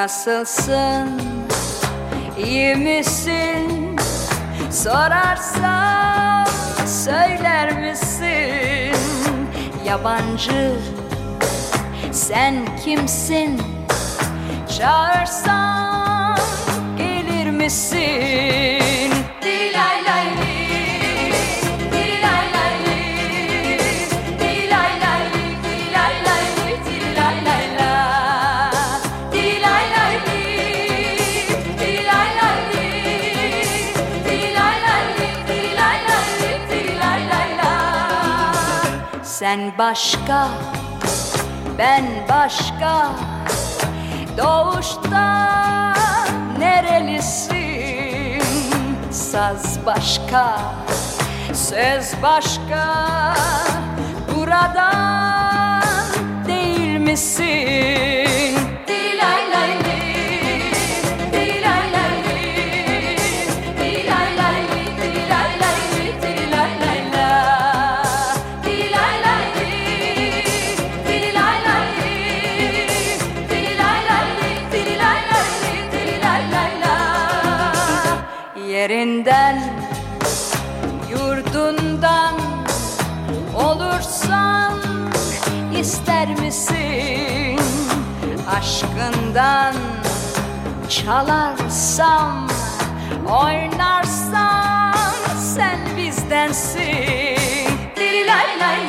Nasılsın? İyi misin? Sorarsam söyler misin? Yabancı sen kimsin? Çağırsam gelir misin? Sen başka, ben başka Doğuşta nerelisin? Saz başka, söz başka Buradan yerinden yurdundan olursan ister misin? Aşkından çalarsam oynarsan sen bizdensin. Dili lay lay.